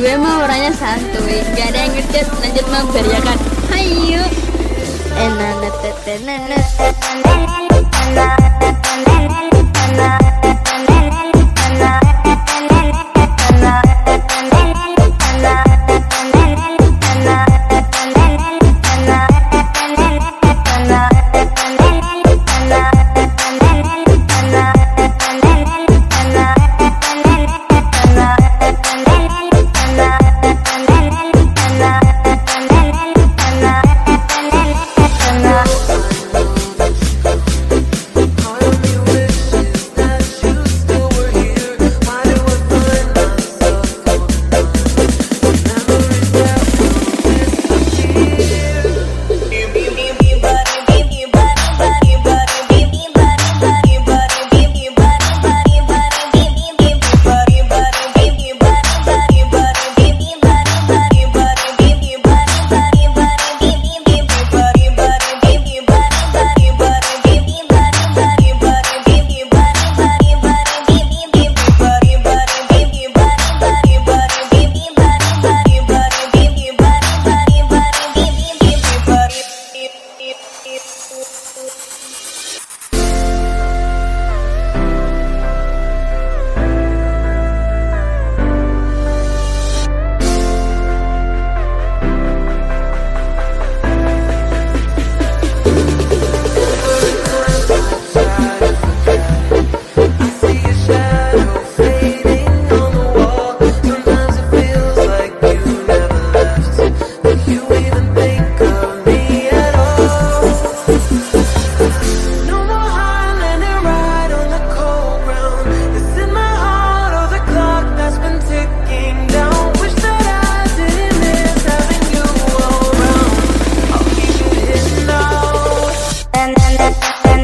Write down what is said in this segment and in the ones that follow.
gue mau orangnya santuy. Gak ada yang ngecat lanjut memeriakan hayu enak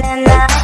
na na na